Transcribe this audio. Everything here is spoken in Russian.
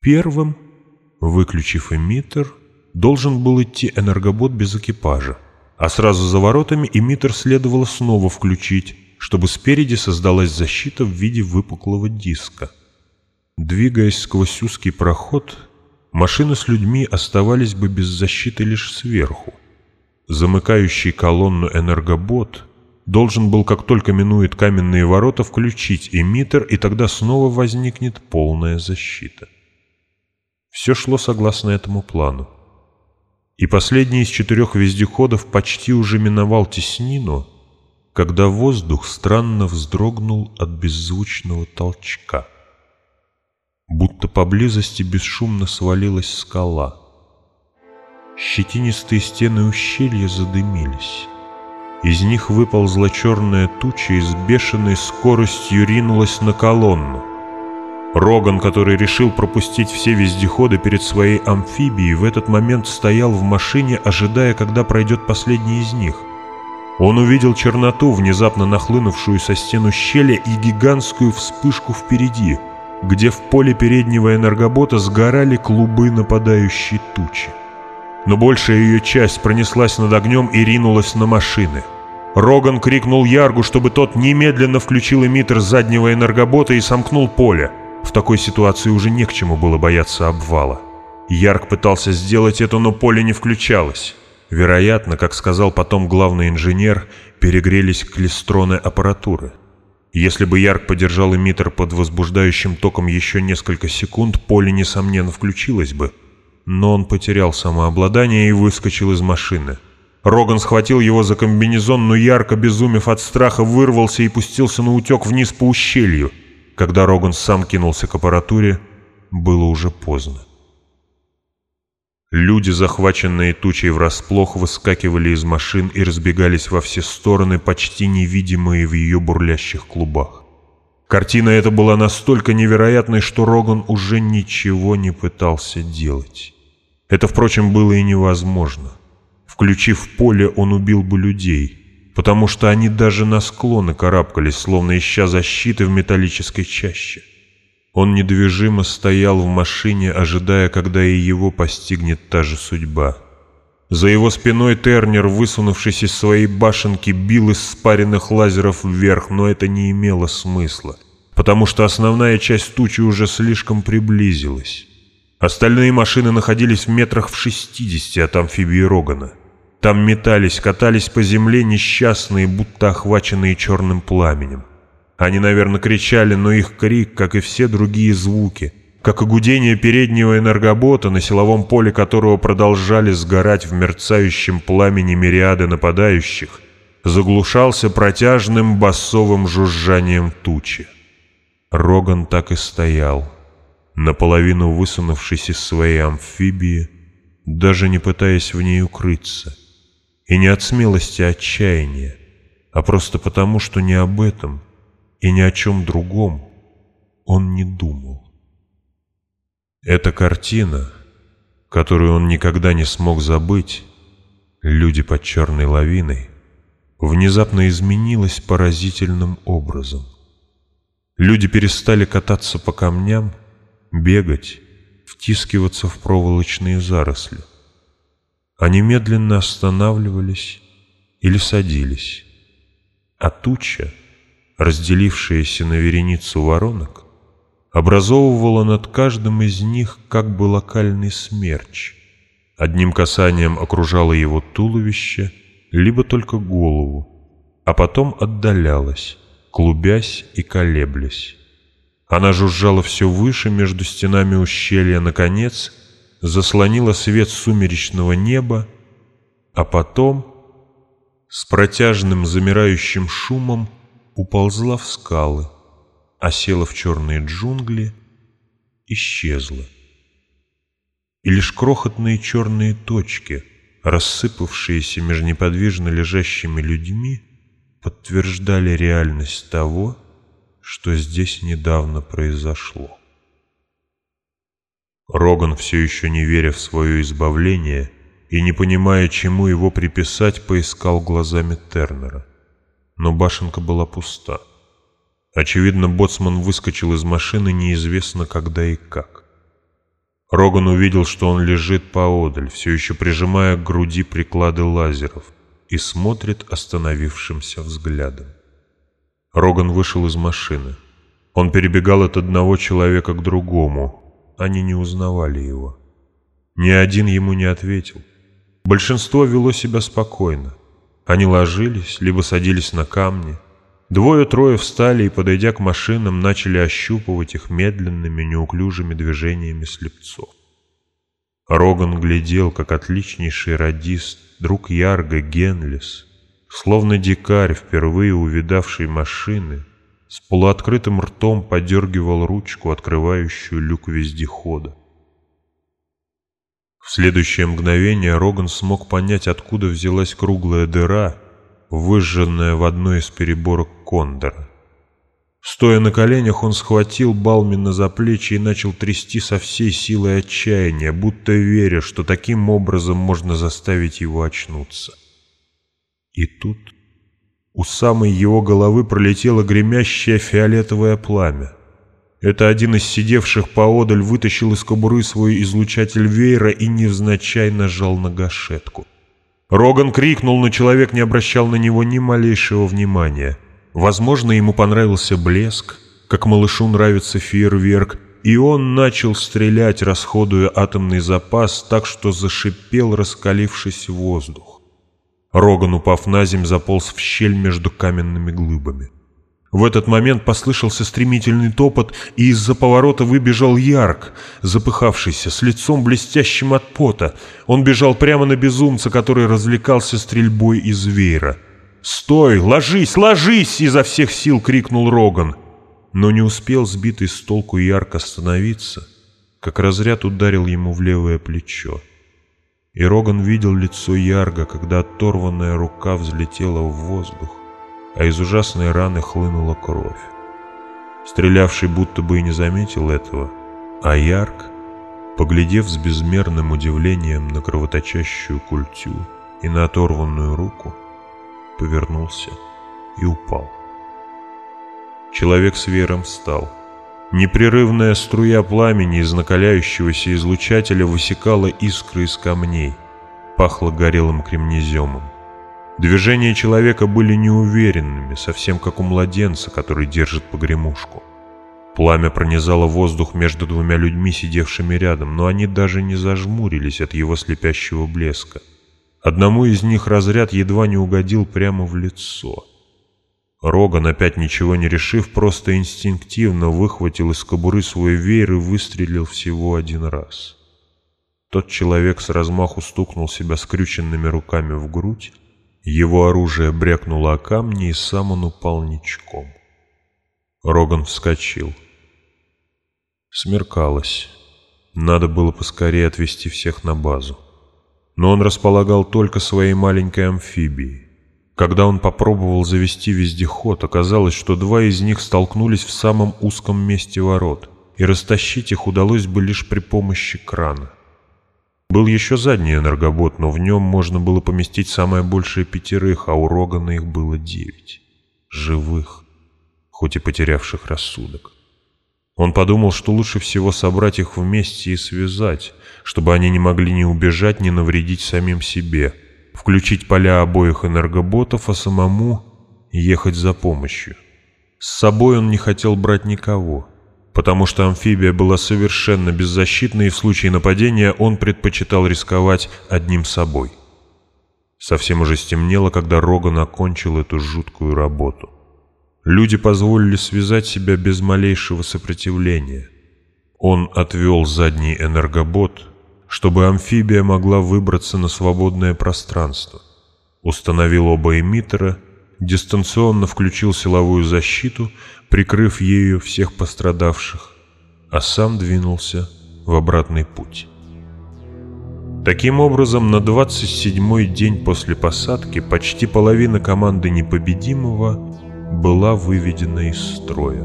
Первым, выключив эмиттер, должен был идти энергобот без экипажа, а сразу за воротами эмиттер следовало снова включить, чтобы спереди создалась защита в виде выпуклого диска. Двигаясь сквозь узкий проход, машины с людьми оставались бы без защиты лишь сверху. Замыкающий колонну энергобот должен был, как только минует каменные ворота, включить эмиттер, и тогда снова возникнет полная защита. Все шло согласно этому плану. И последний из четырех вездеходов почти уже миновал теснину, когда воздух странно вздрогнул от беззвучного толчка. Будто поблизости бесшумно свалилась скала. Щетинистые стены ущелья задымились. Из них выползла черная туча и с бешеной скоростью ринулась на колонну. Роган, который решил пропустить все вездеходы перед своей амфибией, в этот момент стоял в машине, ожидая, когда пройдет последний из них. Он увидел черноту, внезапно нахлынувшую со стен ущелья, и гигантскую вспышку впереди, где в поле переднего энергобота сгорали клубы нападающей тучи. Но большая ее часть пронеслась над огнем и ринулась на машины. Роган крикнул Яргу, чтобы тот немедленно включил эмиттер заднего энергобота и сомкнул поле. В такой ситуации уже не к чему было бояться обвала. Ярк пытался сделать это, но поле не включалось. Вероятно, как сказал потом главный инженер, перегрелись клестроны аппаратуры. Если бы Ярк подержал эмиттер под возбуждающим током еще несколько секунд, поле, несомненно, включилось бы. Но он потерял самообладание и выскочил из машины. Роган схватил его за комбинезон, но Ярк, обезумев от страха, вырвался и пустился на утек вниз по ущелью. Когда Роган сам кинулся к аппаратуре, было уже поздно. Люди, захваченные тучей врасплох, выскакивали из машин и разбегались во все стороны, почти невидимые в ее бурлящих клубах. Картина эта была настолько невероятной, что Роган уже ничего не пытался делать. Это, впрочем, было и невозможно. Включив поле, он убил бы людей — потому что они даже на склоны карабкались, словно ища защиты в металлической чаще. Он недвижимо стоял в машине, ожидая, когда и его постигнет та же судьба. За его спиной Тернер, высунувшись из своей башенки, бил из спаренных лазеров вверх, но это не имело смысла, потому что основная часть тучи уже слишком приблизилась. Остальные машины находились в метрах в шестидесяти от амфибии Рогана. Там метались, катались по земле несчастные, будто охваченные черным пламенем. Они, наверное, кричали, но их крик, как и все другие звуки, как и гудение переднего энергобота, на силовом поле которого продолжали сгорать в мерцающем пламени мириады нападающих, заглушался протяжным басовым жужжанием тучи. Роган так и стоял, наполовину высунувшись из своей амфибии, даже не пытаясь в ней укрыться — и не от смелости отчаяния, а просто потому, что ни об этом и ни о чем другом он не думал. Эта картина, которую он никогда не смог забыть, «Люди под черной лавиной», внезапно изменилась поразительным образом. Люди перестали кататься по камням, бегать, втискиваться в проволочные заросли. Они медленно останавливались или садились, а туча, разделившаяся на вереницу воронок, образовывала над каждым из них как бы локальный смерч. Одним касанием окружало его туловище, либо только голову, а потом отдалялась, клубясь и колеблясь. Она жужжала все выше между стенами ущелья, наконец — заслонила свет сумеречного неба, а потом с протяжным замирающим шумом уползла в скалы, осела в черные джунгли, исчезла. И лишь крохотные черные точки, рассыпавшиеся между неподвижно лежащими людьми, подтверждали реальность того, что здесь недавно произошло. Роган, все еще не веря в свое избавление и не понимая, чему его приписать, поискал глазами Тернера. Но башенка была пуста. Очевидно, боцман выскочил из машины неизвестно когда и как. Роган увидел, что он лежит поодаль, все еще прижимая к груди приклады лазеров, и смотрит остановившимся взглядом. Роган вышел из машины. Он перебегал от одного человека к другому. Они не узнавали его. Ни один ему не ответил. Большинство вело себя спокойно. Они ложились, либо садились на камни. Двое-трое встали и, подойдя к машинам, начали ощупывать их медленными, неуклюжими движениями слепцов. Роган глядел, как отличнейший радист, друг Ярга Генлис, словно дикарь, впервые увидавший машины, с полуоткрытым ртом подергивал ручку, открывающую люк вездехода. В следующее мгновение Роган смог понять, откуда взялась круглая дыра, выжженная в одной из переборок кондора. Стоя на коленях, он схватил Балмина за плечи и начал трясти со всей силой отчаяния, будто веря, что таким образом можно заставить его очнуться. И тут у самой его головы пролетело гремящее фиолетовое пламя. Это один из сидевших поодаль вытащил из кобуры свой излучатель веера и невзначай нажал на гашетку. Роган крикнул, но человек не обращал на него ни малейшего внимания. Возможно, ему понравился блеск, как малышу нравится фейерверк, и он начал стрелять, расходуя атомный запас так, что зашипел, раскалившись воздух. Роган, упав на земь, заполз в щель между каменными глыбами. В этот момент послышался стремительный топот, и из-за поворота выбежал Ярк, запыхавшийся, с лицом блестящим от пота. Он бежал прямо на безумца, который развлекался стрельбой из веера. «Стой! Ложись! Ложись!» — изо всех сил крикнул Роган. Но не успел сбитый с толку Ярк остановиться, как разряд ударил ему в левое плечо. И Роган видел лицо Ярга, когда оторванная рука взлетела в воздух а из ужасной раны хлынула кровь. Стрелявший будто бы и не заметил этого, а Ярк, поглядев с безмерным удивлением на кровоточащую культю и на оторванную руку, повернулся и упал. Человек с вером встал. Непрерывная струя пламени из накаляющегося излучателя высекала искры из камней, пахло горелым кремнеземом. Движения человека были неуверенными, совсем как у младенца, который держит погремушку. Пламя пронизало воздух между двумя людьми, сидевшими рядом, но они даже не зажмурились от его слепящего блеска. Одному из них разряд едва не угодил прямо в лицо. Роган, опять ничего не решив, просто инстинктивно выхватил из кобуры свой веер и выстрелил всего один раз. Тот человек с размаху стукнул себя скрюченными руками в грудь, его оружие брякнуло о камни, и сам он упал ничком. Роган вскочил. Смеркалось. Надо было поскорее отвезти всех на базу. Но он располагал только своей маленькой амфибией. Когда он попробовал завести вездеход, оказалось, что два из них столкнулись в самом узком месте ворот, и растащить их удалось бы лишь при помощи крана. Был еще задний энергобот, но в нем можно было поместить самое большее пятерых, а у Рогана их было девять. Живых, хоть и потерявших рассудок. Он подумал, что лучше всего собрать их вместе и связать, чтобы они не могли ни убежать, ни навредить самим себе, включить поля обоих энергоботов, а самому ехать за помощью. С собой он не хотел брать никого — Потому что амфибия была совершенно беззащитна, и в случае нападения он предпочитал рисковать одним собой. Совсем уже стемнело, когда Роган окончил эту жуткую работу. Люди позволили связать себя без малейшего сопротивления. Он отвел задний энергобот, чтобы амфибия могла выбраться на свободное пространство. Установил оба эмиттера дистанционно включил силовую защиту, прикрыв ею всех пострадавших, а сам двинулся в обратный путь. Таким образом, на 27-й день после посадки почти половина команды непобедимого была выведена из строя.